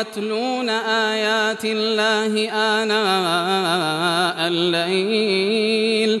يتلون آيات الله آناء الليل.